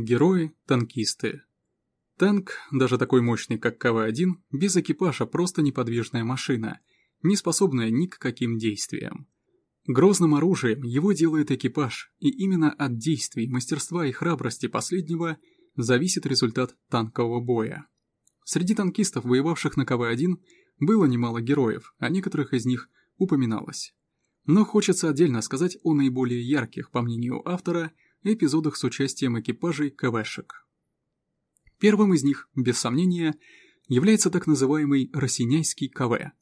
Герои-танкисты. Танк, даже такой мощный, как КВ-1, без экипажа просто неподвижная машина, не способная ни к каким действиям. Грозным оружием его делает экипаж, и именно от действий, мастерства и храбрости последнего зависит результат танкового боя. Среди танкистов, воевавших на КВ-1, было немало героев, а некоторых из них упоминалось. Но хочется отдельно сказать о наиболее ярких, по мнению автора, эпизодах с участием экипажей КВшек. Первым из них, без сомнения, является так называемый «Росиняйский КВ».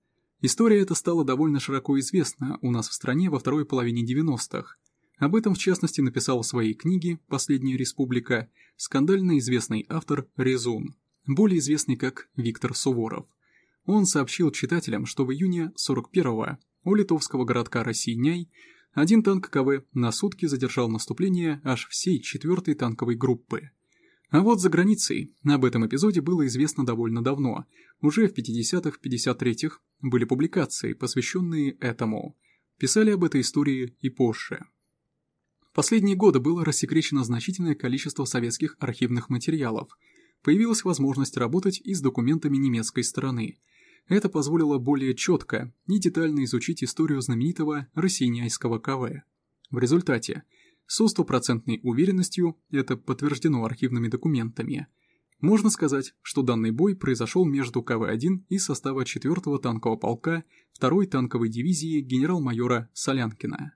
История эта стала довольно широко известна у нас в стране во второй половине 90-х. Об этом, в частности, написал в своей книге «Последняя республика» скандально известный автор Резун, более известный как Виктор Суворов. Он сообщил читателям, что в июне 41-го у литовского городка Росиняй один танк КВ на сутки задержал наступление аж всей 4-й танковой группы. А вот за границей об этом эпизоде было известно довольно давно. Уже в 50-х, 53-х были публикации, посвященные этому. Писали об этой истории и позже. В последние годы было рассекречено значительное количество советских архивных материалов. Появилась возможность работать и с документами немецкой стороны – это позволило более четко и детально изучить историю знаменитого Российняйского КВ. В результате, со стопроцентной уверенностью, это подтверждено архивными документами, можно сказать, что данный бой произошел между КВ-1 и состава 4-го танкового полка 2-й танковой дивизии генерал-майора Солянкина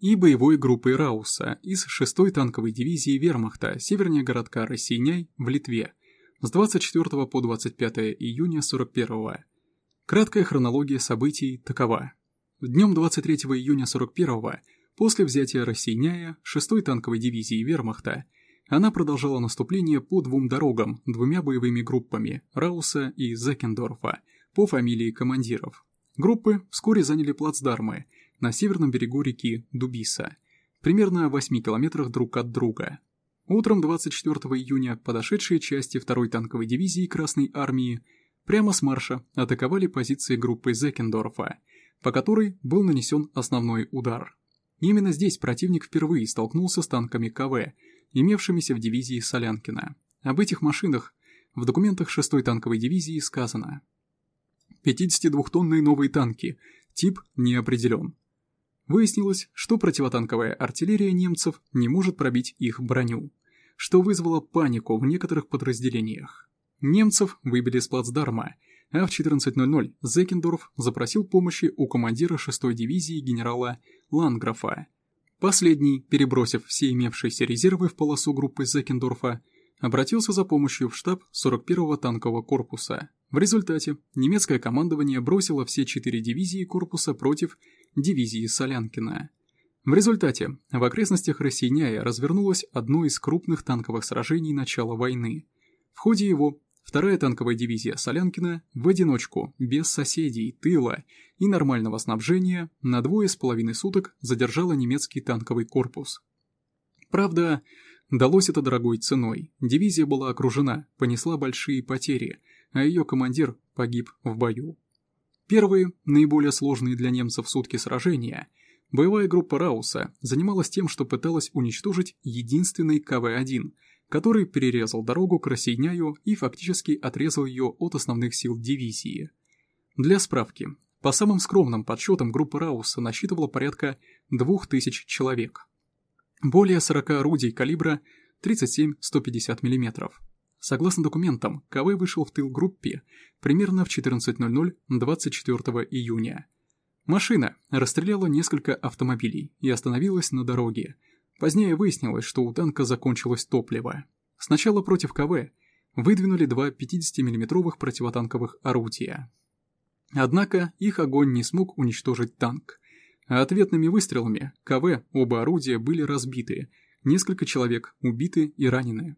и боевой группой Рауса из 6-й танковой дивизии вермахта севернее городка Рассийняй в Литве с 24 по 25 июня 41 -го. Краткая хронология событий такова. Днем 23 июня 41-го, после взятия Рассейняя 6-й танковой дивизии Вермахта, она продолжала наступление по двум дорогам двумя боевыми группами Рауса и Зекендорфа по фамилии командиров. Группы вскоре заняли плацдармы на северном берегу реки Дубиса, примерно в 8 километрах друг от друга. Утром 24 июня подошедшие части 2-й танковой дивизии Красной Армии – прямо с марша атаковали позиции группы Зекендорфа, по которой был нанесен основной удар. Именно здесь противник впервые столкнулся с танками КВ, имевшимися в дивизии Солянкина. Об этих машинах в документах 6-й танковой дивизии сказано 52-тонные новые танки, тип не определен. Выяснилось, что противотанковая артиллерия немцев не может пробить их броню, что вызвало панику в некоторых подразделениях. Немцев выбили с плацдарма, а в 14.00 Зекендорф запросил помощи у командира 6-й дивизии генерала Ланграфа. Последний, перебросив все имевшиеся резервы в полосу группы Зекендорфа, обратился за помощью в штаб 41-го танкового корпуса. В результате немецкое командование бросило все четыре дивизии корпуса против дивизии Солянкина. В результате в окрестностях Рассеняя развернулось одно из крупных танковых сражений начала войны. В ходе его Вторая танковая дивизия Солянкина в одиночку, без соседей, тыла и нормального снабжения на двое с половиной суток задержала немецкий танковый корпус. Правда, далось это дорогой ценой. Дивизия была окружена, понесла большие потери, а ее командир погиб в бою. Первые, наиболее сложные для немцев сутки сражения, боевая группа Рауса занималась тем, что пыталась уничтожить единственный КВ-1 – который перерезал дорогу к Рассейняю и фактически отрезал ее от основных сил дивизии. Для справки, по самым скромным подсчетам группа Рауса насчитывала порядка 2000 человек. Более 40 орудий калибра 37-150 мм. Согласно документам, КВ вышел в тыл группе примерно в 14.00 24 июня. Машина расстреляла несколько автомобилей и остановилась на дороге, Позднее выяснилось, что у танка закончилось топливо. Сначала против КВ выдвинули два 50 миллиметровых противотанковых орудия. Однако их огонь не смог уничтожить танк. А ответными выстрелами КВ оба орудия были разбиты, несколько человек убиты и ранены.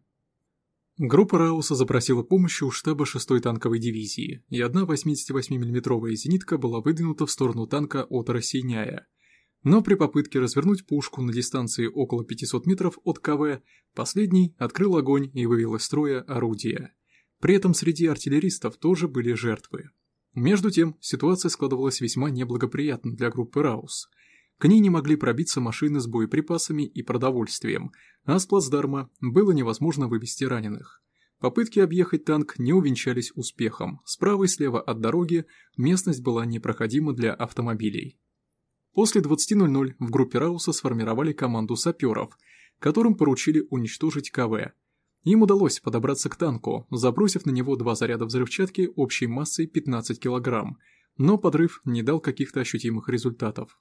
Группа Рауса запросила помощи у штаба 6-й танковой дивизии, и одна 88 миллиметровая зенитка была выдвинута в сторону танка от Рассеняя – но при попытке развернуть пушку на дистанции около 500 метров от КВ, последний открыл огонь и вывел из строя орудие. При этом среди артиллеристов тоже были жертвы. Между тем, ситуация складывалась весьма неблагоприятно для группы Раус. К ней не могли пробиться машины с боеприпасами и продовольствием, а с плацдарма было невозможно вывести раненых. Попытки объехать танк не увенчались успехом. Справа и слева от дороги местность была непроходима для автомобилей. После 20.00 в группе Рауса сформировали команду саперов, которым поручили уничтожить КВ. Им удалось подобраться к танку, забросив на него два заряда взрывчатки общей массой 15 кг, но подрыв не дал каких-то ощутимых результатов.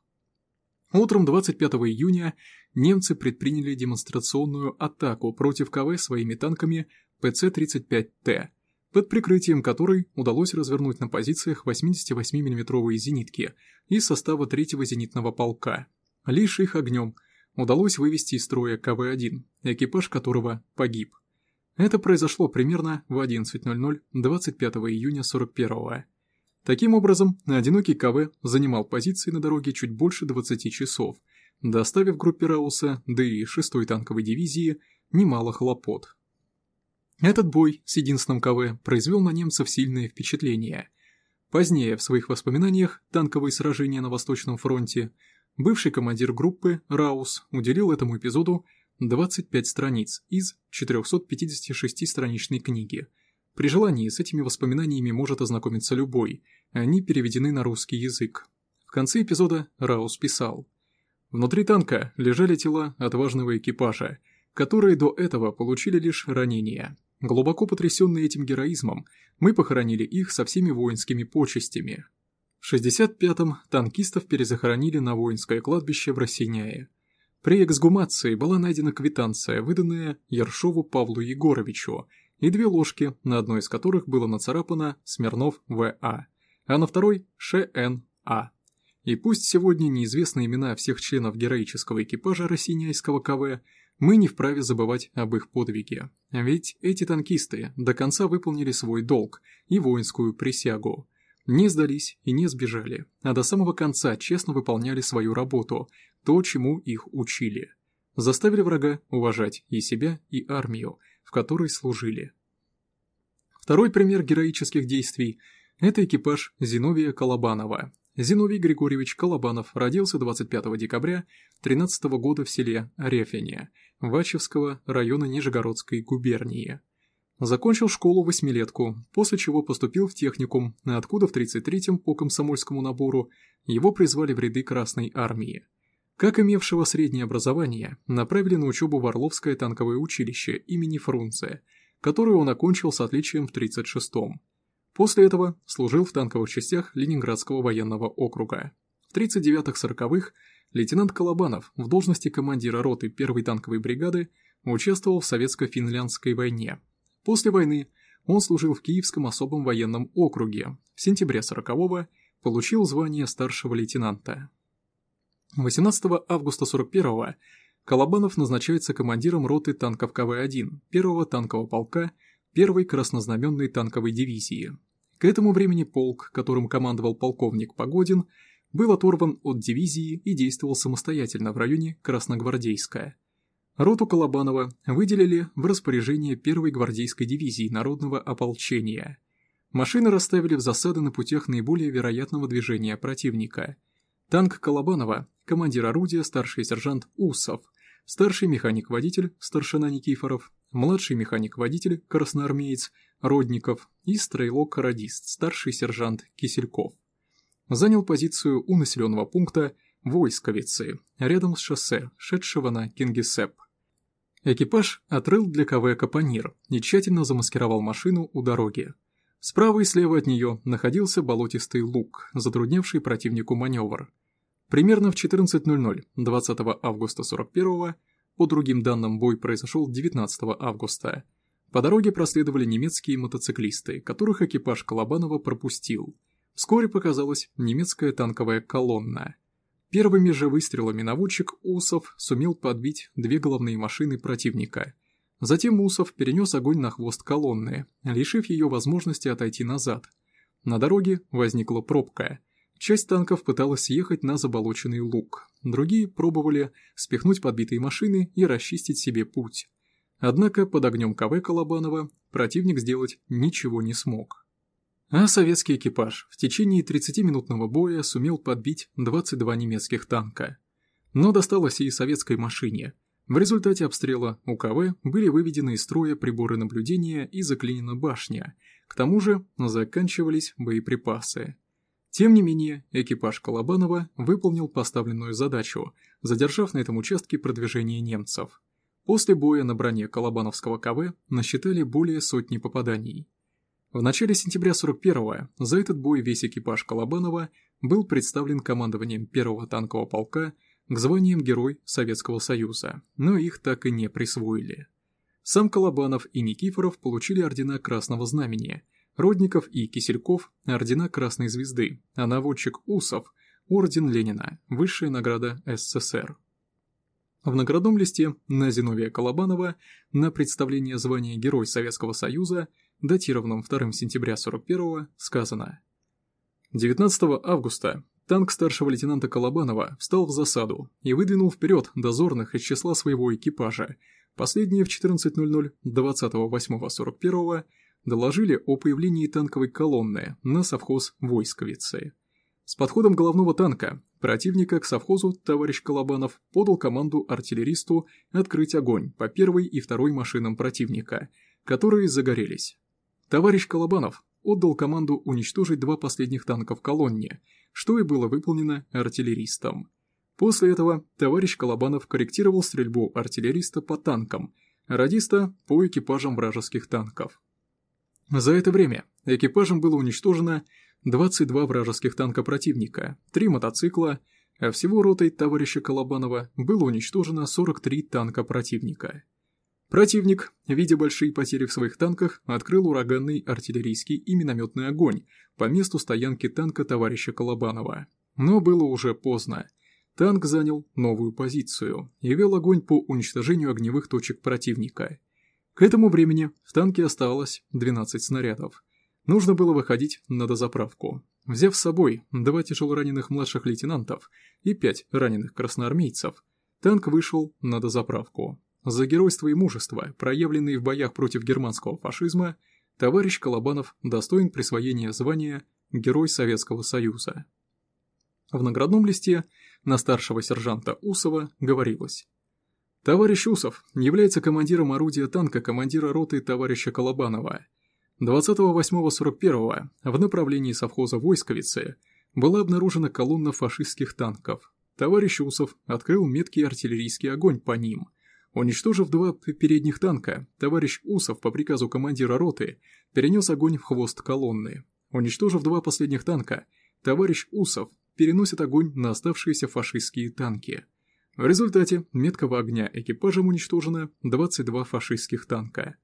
Утром 25 июня немцы предприняли демонстрационную атаку против КВ своими танками ПЦ-35Т, под прикрытием которой удалось развернуть на позициях 88 миллиметровые зенитки из состава 3-го зенитного полка. Лишь их огнем удалось вывести из строя КВ-1, экипаж которого погиб. Это произошло примерно в 11.00 25 июня 41-го. Таким образом, одинокий КВ занимал позиции на дороге чуть больше 20 часов, доставив группе Рауса, да и 6-й танковой дивизии, немало хлопот. Этот бой с единственным КВ произвел на немцев сильное впечатление. Позднее, в своих воспоминаниях «Танковые сражения на Восточном фронте», бывший командир группы Раус уделил этому эпизоду 25 страниц из 456-страничной книги. При желании с этими воспоминаниями может ознакомиться любой, они переведены на русский язык. В конце эпизода Раус писал «Внутри танка лежали тела отважного экипажа, которые до этого получили лишь ранения. Глубоко потрясенные этим героизмом, мы похоронили их со всеми воинскими почестями. В 65-м танкистов перезахоронили на воинское кладбище в Росиняе. При эксгумации была найдена квитанция, выданная Ершову Павлу Егоровичу, и две ложки, на одной из которых было нацарапано «Смирнов В.А., а на второй «Ш.Н.А». И пусть сегодня неизвестны имена всех членов героического экипажа Росиняйского КВ, мы не вправе забывать об их подвиге. Ведь эти танкисты до конца выполнили свой долг и воинскую присягу. Не сдались и не сбежали, а до самого конца честно выполняли свою работу, то, чему их учили. Заставили врага уважать и себя, и армию, в которой служили. Второй пример героических действий – это экипаж Зиновия Колобанова, Зиновий Григорьевич Колобанов родился 25 декабря 13 года в селе Рефине, Вачевского района Нижегородской губернии. Закончил школу-восьмилетку, после чего поступил в техникум, откуда в 33-м по комсомольскому набору его призвали в ряды Красной армии. Как имевшего среднее образование, направили на учебу в Орловское танковое училище имени Фрунзе, которое он окончил с отличием в 36-м. После этого служил в танковых частях Ленинградского военного округа. В 39-40-х лейтенант Колобанов в должности командира роты 1-й танковой бригады участвовал в советско-финляндской войне. После войны он служил в Киевском особом военном округе. В сентябре 40-го получил звание старшего лейтенанта. 18 августа 41-го Колобанов назначается командиром роты танков КВ-1 1-го танкового полка первой краснознаменной танковой дивизии. К этому времени полк, которым командовал полковник Погодин, был оторван от дивизии и действовал самостоятельно в районе Красногвардейская. Роту Колобанова выделили в распоряжение первой гвардейской дивизии народного ополчения. Машины расставили в засады на путях наиболее вероятного движения противника. Танк Колобанова, командир орудия старший сержант Усов, старший механик-водитель старшина Никифоров, младший механик-водитель, красноармеец Родников и стрелок-радист, старший сержант Кисельков. Занял позицию у населенного пункта Войсковицы, рядом с шоссе, шедшего на Кингисепп. Экипаж отрыл для КВ капонир и тщательно замаскировал машину у дороги. Справа и слева от нее находился болотистый луг, затруднявший противнику маневр. Примерно в 14.00 20 августа 41 по другим данным, бой произошел 19 августа. По дороге проследовали немецкие мотоциклисты, которых экипаж Колобанова пропустил. Вскоре показалась немецкая танковая колонна. Первыми же выстрелами наводчик Усов сумел подбить две головные машины противника. Затем Усов перенес огонь на хвост колонны, лишив ее возможности отойти назад. На дороге возникла пробка – Часть танков пыталась съехать на заболоченный луг, другие пробовали спихнуть подбитые машины и расчистить себе путь. Однако под огнем КВ Колобанова противник сделать ничего не смог. А советский экипаж в течение 30-минутного боя сумел подбить 22 немецких танка. Но досталось и советской машине. В результате обстрела УКВ были выведены из строя приборы наблюдения и заклинена башня. К тому же заканчивались боеприпасы. Тем не менее, экипаж Колобанова выполнил поставленную задачу, задержав на этом участке продвижение немцев. После боя на броне Колобановского КВ насчитали более сотни попаданий. В начале сентября 41-го за этот бой весь экипаж Колобанова был представлен командованием первого танкового полка к званиям Герой Советского Союза, но их так и не присвоили. Сам Колобанов и Никифоров получили ордена Красного Знамени, Родников и Кисельков – ордена Красной Звезды, а наводчик Усов – орден Ленина, высшая награда СССР. В наградном листе на Зиновия Колобанова на представление звания Герой Советского Союза – датированном 2 сентября 41-го, сказано 19 августа танк старшего лейтенанта Колобанова встал в засаду и выдвинул вперед дозорных из числа своего экипажа. Последние в 14.00 28.41 доложили о появлении танковой колонны на совхоз Войсковицы. С подходом головного танка противника к совхозу товарищ Колобанов подал команду артиллеристу открыть огонь по первой и второй машинам противника, которые загорелись. Товарищ Колобанов отдал команду уничтожить два последних танка в колонне, что и было выполнено артиллеристом. После этого товарищ Колобанов корректировал стрельбу артиллериста по танкам, радиста по экипажам вражеских танков. За это время экипажем было уничтожено 22 вражеских танка противника, 3 мотоцикла, а всего ротой товарища Колобанова было уничтожено 43 танка противника. Противник, видя большие потери в своих танках, открыл ураганный артиллерийский и минометный огонь по месту стоянки танка товарища Колобанова. Но было уже поздно. Танк занял новую позицию и вел огонь по уничтожению огневых точек противника. К этому времени в танке оставалось 12 снарядов. Нужно было выходить на дозаправку. Взяв с собой два тяжелораненых младших лейтенантов и пять раненых красноармейцев, танк вышел на дозаправку. За геройство и мужество, проявленные в боях против германского фашизма, товарищ Колобанов достоин присвоения звания Герой Советского Союза. В наградном листе на старшего сержанта Усова говорилось Товарищ Усов является командиром орудия танка командира роты товарища Колобанова. 28.41 в направлении совхоза Войсковицы была обнаружена колонна фашистских танков. Товарищ Усов открыл меткий артиллерийский огонь по ним – Уничтожив два передних танка, товарищ Усов по приказу командира роты перенес огонь в хвост колонны. Уничтожив два последних танка, товарищ Усов переносит огонь на оставшиеся фашистские танки. В результате меткого огня экипажем уничтожено 22 фашистских танка.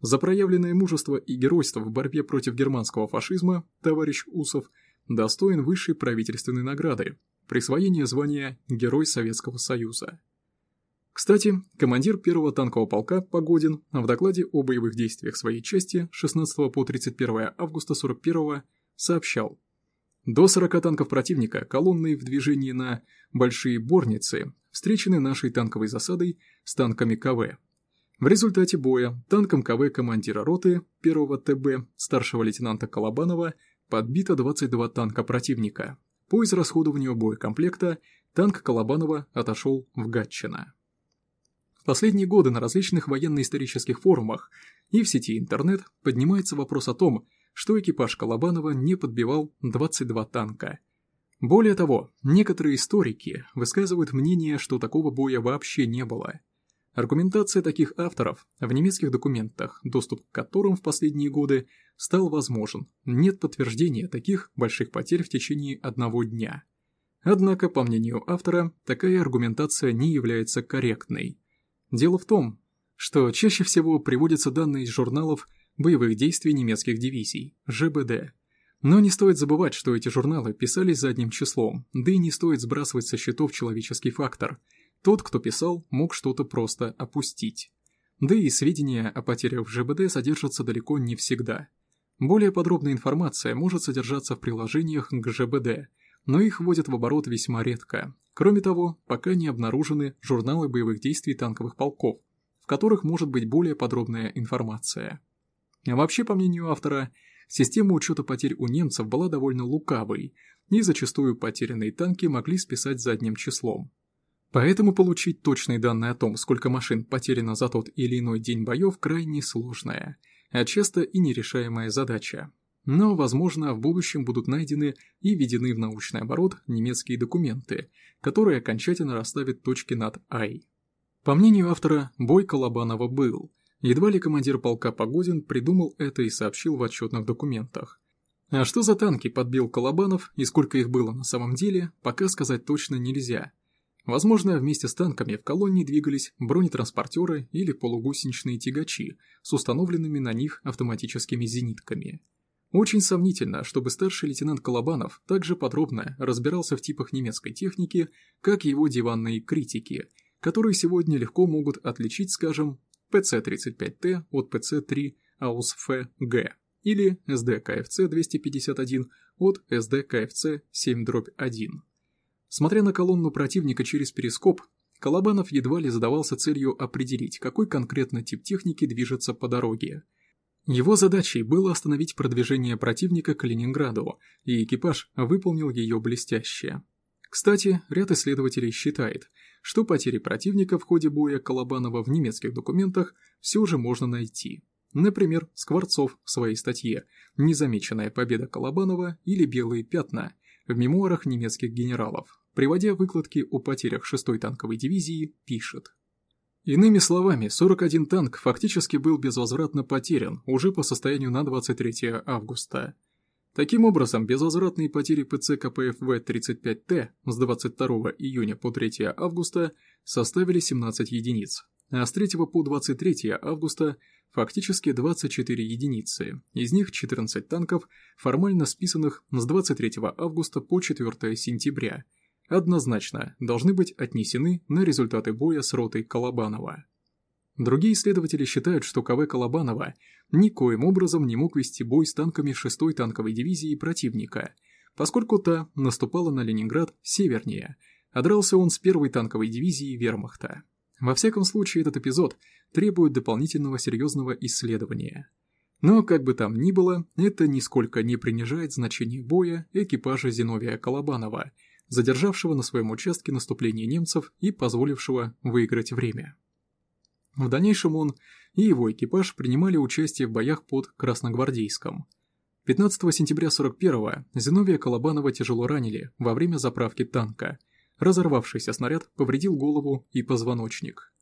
За проявленное мужество и геройство в борьбе против германского фашизма товарищ Усов достоин высшей правительственной награды – присвоения звания Герой Советского Союза. Кстати, командир первого танкового полка Погодин в докладе о боевых действиях своей части 16 по 31 августа 41 сообщал. До 40 танков противника, колонной в движении на Большие Борницы, встречены нашей танковой засадой с танками КВ. В результате боя танком КВ командира роты 1 ТБ старшего лейтенанта Колобанова подбито 22 танка противника. По израсходованию боекомплекта танк Колобанова отошел в Гатчино. В последние годы на различных военно-исторических форумах и в сети интернет поднимается вопрос о том, что экипаж Колобанова не подбивал 22 танка. Более того, некоторые историки высказывают мнение, что такого боя вообще не было. Аргументация таких авторов в немецких документах, доступ к которым в последние годы стал возможен, нет подтверждения таких больших потерь в течение одного дня. Однако, по мнению автора, такая аргументация не является корректной. Дело в том, что чаще всего приводятся данные из журналов боевых действий немецких дивизий, ЖБД. Но не стоит забывать, что эти журналы писались задним числом, да и не стоит сбрасывать со счетов человеческий фактор. Тот, кто писал, мог что-то просто опустить. Да и сведения о потерях в ЖБД содержатся далеко не всегда. Более подробная информация может содержаться в приложениях к ЖБД, но их вводят в оборот весьма редко. Кроме того, пока не обнаружены журналы боевых действий танковых полков, в которых может быть более подробная информация. А вообще, по мнению автора, система учета потерь у немцев была довольно лукавой, и зачастую потерянные танки могли списать задним числом. Поэтому получить точные данные о том, сколько машин потеряно за тот или иной день боев, крайне сложная, а часто и нерешаемая задача. Но, возможно, в будущем будут найдены и введены в научный оборот немецкие документы, которые окончательно расставят точки над «ай». По мнению автора, бой Колобанова был. Едва ли командир полка Погодин придумал это и сообщил в отчетных документах. А что за танки подбил Колобанов и сколько их было на самом деле, пока сказать точно нельзя. Возможно, вместе с танками в колонне двигались бронетранспортеры или полугусеничные тягачи с установленными на них автоматическими зенитками. Очень сомнительно, чтобы старший лейтенант Колобанов также подробно разбирался в типах немецкой техники, как его диванные критики, которые сегодня легко могут отличить, скажем, ПЦ-35Т от ПЦ-3 АУСФ-Г или СД-КФЦ-251 от СД-КФЦ-7-1. Смотря на колонну противника через перископ, Колобанов едва ли задавался целью определить, какой конкретно тип техники движется по дороге – его задачей было остановить продвижение противника к Ленинграду, и экипаж выполнил ее блестяще. Кстати, ряд исследователей считает, что потери противника в ходе боя Колобанова в немецких документах все же можно найти. Например, Скворцов в своей статье «Незамеченная победа Колобанова» или «Белые пятна» в мемуарах немецких генералов, приводя выкладки о потерях 6-й танковой дивизии, пишет. Иными словами, 41 танк фактически был безвозвратно потерян уже по состоянию на 23 августа. Таким образом, безвозвратные потери ПЦ КПФВ-35Т с 22 июня по 3 августа составили 17 единиц, а с 3 по 23 августа фактически 24 единицы, из них 14 танков, формально списанных с 23 августа по 4 сентября – однозначно должны быть отнесены на результаты боя с ротой Колобанова. Другие исследователи считают, что КВ Колобанова никоим образом не мог вести бой с танками 6-й танковой дивизии противника, поскольку та наступала на Ленинград севернее, а дрался он с 1-й танковой дивизией вермахта. Во всяком случае, этот эпизод требует дополнительного серьезного исследования. Но, как бы там ни было, это нисколько не принижает значение боя экипажа Зиновия Колобанова – задержавшего на своем участке наступление немцев и позволившего выиграть время. В дальнейшем он и его экипаж принимали участие в боях под Красногвардейском. 15 сентября 41-го Зиновия Колобанова тяжело ранили во время заправки танка. Разорвавшийся снаряд повредил голову и позвоночник.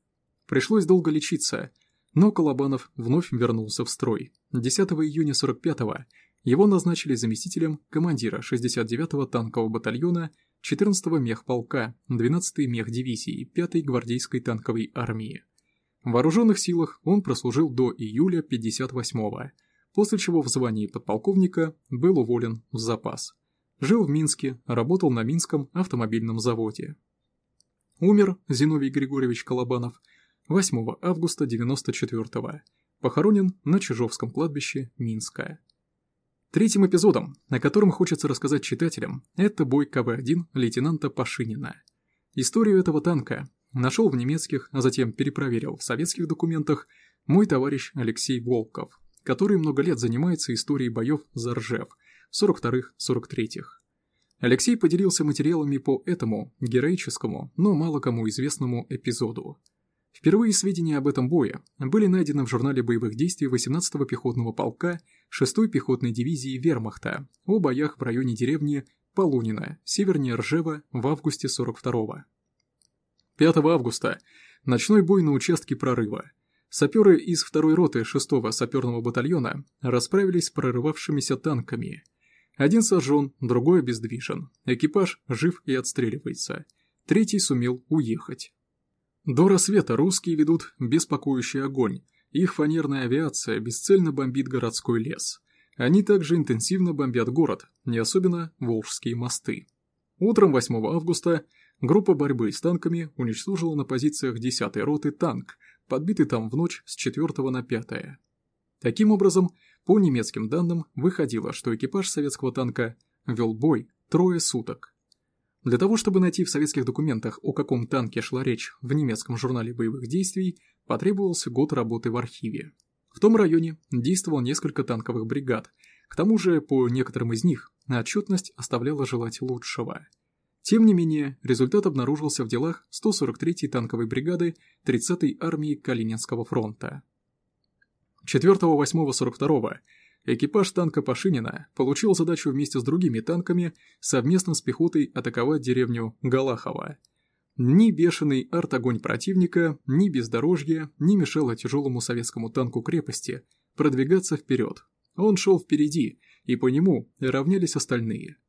Пришлось долго лечиться, но Колобанов вновь вернулся в строй. 10 июня 45-го его назначили заместителем командира 69-го танкового батальона 14-го мехполка, 12-й мехдивизии 5-й гвардейской танковой армии. В вооруженных силах он прослужил до июля 58-го, после чего в звании подполковника был уволен в запас. Жил в Минске, работал на Минском автомобильном заводе. Умер Зиновий Григорьевич Колобанов 8 августа 94-го, похоронен на Чижовском кладбище Минска. Третьим эпизодом, о котором хочется рассказать читателям, это бой КВ-1 лейтенанта Пашинина. Историю этого танка нашел в немецких, а затем перепроверил в советских документах мой товарищ Алексей Волков, который много лет занимается историей боев за Ржев в 42-43-х. Алексей поделился материалами по этому героическому, но мало кому известному эпизоду – Впервые сведения об этом бое были найдены в журнале боевых действий 18-го пехотного полка 6-й пехотной дивизии Вермахта о боях в районе деревни Полунина, севернее Ржева, в августе 42-го. 5 августа – ночной бой на участке прорыва. Саперы из 2-й роты 6-го саперного батальона расправились с прорывавшимися танками. Один сожжен, другой обездвижен. Экипаж жив и отстреливается. Третий сумел уехать. До рассвета русские ведут беспокоящий огонь. Их фанерная авиация бесцельно бомбит городской лес. Они также интенсивно бомбят город, не особенно Волжские мосты. Утром 8 августа группа борьбы с танками уничтожила на позициях 10-й роты танк, подбитый там в ночь с 4 на 5. Таким образом, по немецким данным, выходило, что экипаж советского танка вел бой трое суток. Для того, чтобы найти в советских документах, о каком танке шла речь в немецком журнале боевых действий, потребовался год работы в архиве. В том районе действовало несколько танковых бригад, к тому же по некоторым из них отчетность оставляла желать лучшего. Тем не менее, результат обнаружился в делах 143-й танковой бригады 30-й армии Калининского фронта. 4-8-42 экипаж танка Пашинина получил задачу вместе с другими танками совместно с пехотой атаковать деревню Галахова. Ни бешеный артогонь противника, ни бездорожье не мешало тяжелому советскому танку крепости продвигаться вперед. Он шел впереди, и по нему равнялись остальные –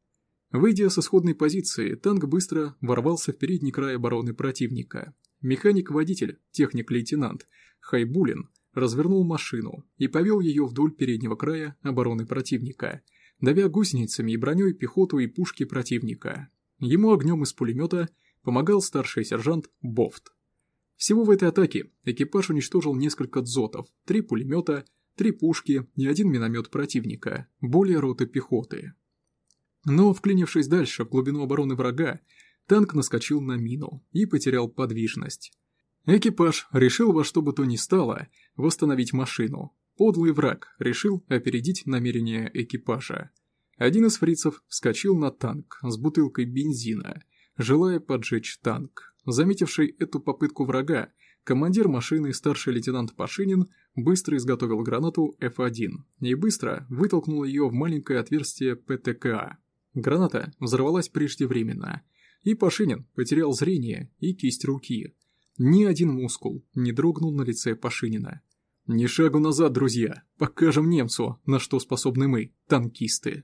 Выйдя с исходной позиции, танк быстро ворвался в передний край обороны противника. Механик-водитель, техник-лейтенант Хайбулин развернул машину и повел ее вдоль переднего края обороны противника, давя гусеницами и броней пехоту и пушки противника. Ему огнем из пулемета помогал старший сержант Бофт. Всего в этой атаке экипаж уничтожил несколько дзотов, три пулемета, три пушки и один миномет противника, более роты пехоты. Но, вклинившись дальше в глубину обороны врага, танк наскочил на мину и потерял подвижность. Экипаж решил во что бы то ни стало восстановить машину. Подлый враг решил опередить намерения экипажа. Один из фрицев вскочил на танк с бутылкой бензина, желая поджечь танк. Заметивший эту попытку врага, командир машины старший лейтенант Пашинин быстро изготовил гранату F1 и быстро вытолкнул ее в маленькое отверстие ПТКА. Граната взорвалась преждевременно, и Пашинин потерял зрение и кисть руки. Ни один мускул не дрогнул на лице Пашинина. «Ни шагу назад, друзья! Покажем немцу, на что способны мы, танкисты!»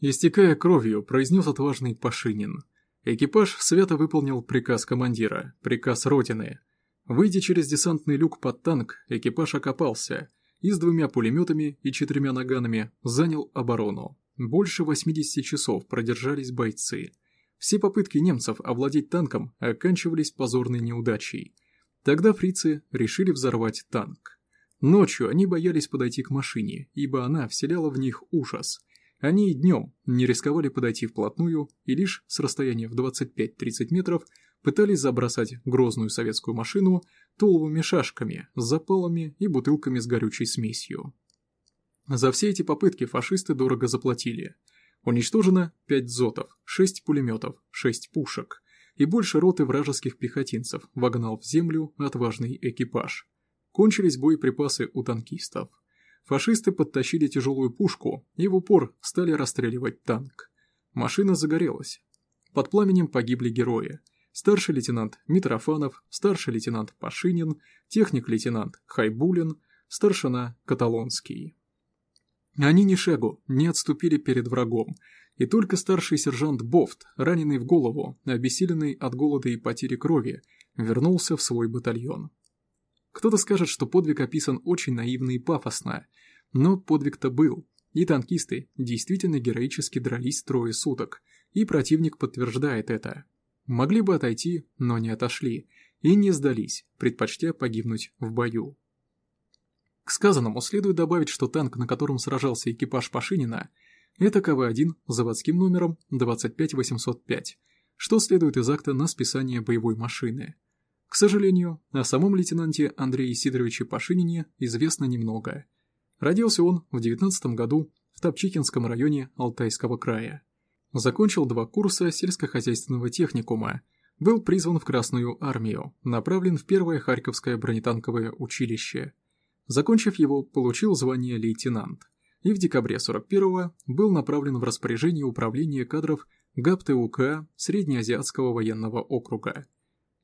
Истекая кровью, произнес отважный Пашинин. Экипаж свято выполнил приказ командира, приказ Родины. Выйдя через десантный люк под танк, экипаж окопался и с двумя пулеметами и четырьмя наганами занял оборону. Больше 80 часов продержались бойцы. Все попытки немцев овладеть танком оканчивались позорной неудачей. Тогда фрицы решили взорвать танк. Ночью они боялись подойти к машине, ибо она вселяла в них ужас. Они и днем не рисковали подойти вплотную и лишь с расстояния в 25-30 метров пытались забросать грозную советскую машину толовыми шашками запалами и бутылками с горючей смесью. За все эти попытки фашисты дорого заплатили. Уничтожено 5 зотов, 6 пулеметов, 6 пушек и больше роты вражеских пехотинцев вогнал в землю отважный экипаж. Кончились боеприпасы у танкистов. Фашисты подтащили тяжелую пушку и в упор стали расстреливать танк. Машина загорелась. Под пламенем погибли герои. Старший лейтенант Митрофанов, старший лейтенант Пашинин, техник-лейтенант Хайбулин, старшина Каталонский. Они ни шагу не отступили перед врагом, и только старший сержант Бофт, раненый в голову, обессиленный от голода и потери крови, вернулся в свой батальон. Кто-то скажет, что подвиг описан очень наивно и пафосно, но подвиг-то был, и танкисты действительно героически дрались трое суток, и противник подтверждает это. Могли бы отойти, но не отошли, и не сдались, предпочтя погибнуть в бою. К сказанному следует добавить, что танк, на котором сражался экипаж Пашинина, это КВ-1 с заводским номером 25805, что следует из акта на списание боевой машины. К сожалению, о самом лейтенанте Андрее Сидоровиче Пашинине известно немного. Родился он в 19 году в Топчикинском районе Алтайского края. Закончил два курса сельскохозяйственного техникума, был призван в Красную армию, направлен в первое Харьковское бронетанковое училище – Закончив его, получил звание лейтенант и в декабре 41-го был направлен в распоряжение управления кадров ГАПТУК Среднеазиатского военного округа.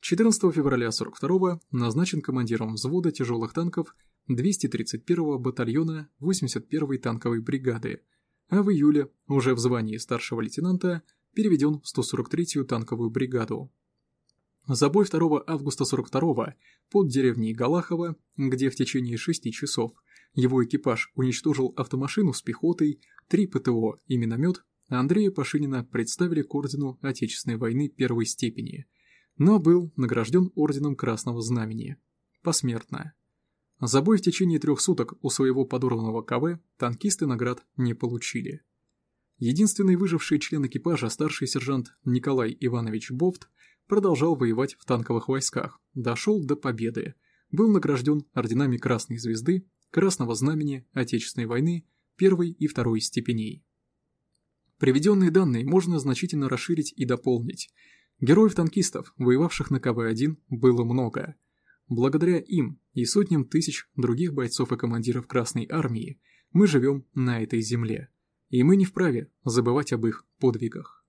14 февраля 42-го назначен командиром взвода тяжелых танков 231-го батальона 81-й танковой бригады, а в июле, уже в звании старшего лейтенанта, переведен в 143-ю танковую бригаду. За бой 2 августа 42 под деревней Галахова, где в течение шести часов его экипаж уничтожил автомашину с пехотой, три ПТО и миномет, Андрея Пашинина представили к ордену Отечественной войны первой степени, но был награжден орденом Красного Знамени. Посмертно. За бой в течение трех суток у своего подорванного КВ танкисты наград не получили. Единственный выживший член экипажа, старший сержант Николай Иванович Бофт, продолжал воевать в танковых войсках, дошел до победы, был награжден орденами Красной Звезды, Красного Знамени Отечественной войны первой и второй степеней. Приведенные данные можно значительно расширить и дополнить. Героев-танкистов, воевавших на КВ-1, было много. Благодаря им и сотням тысяч других бойцов и командиров Красной Армии мы живем на этой земле. И мы не вправе забывать об их подвигах.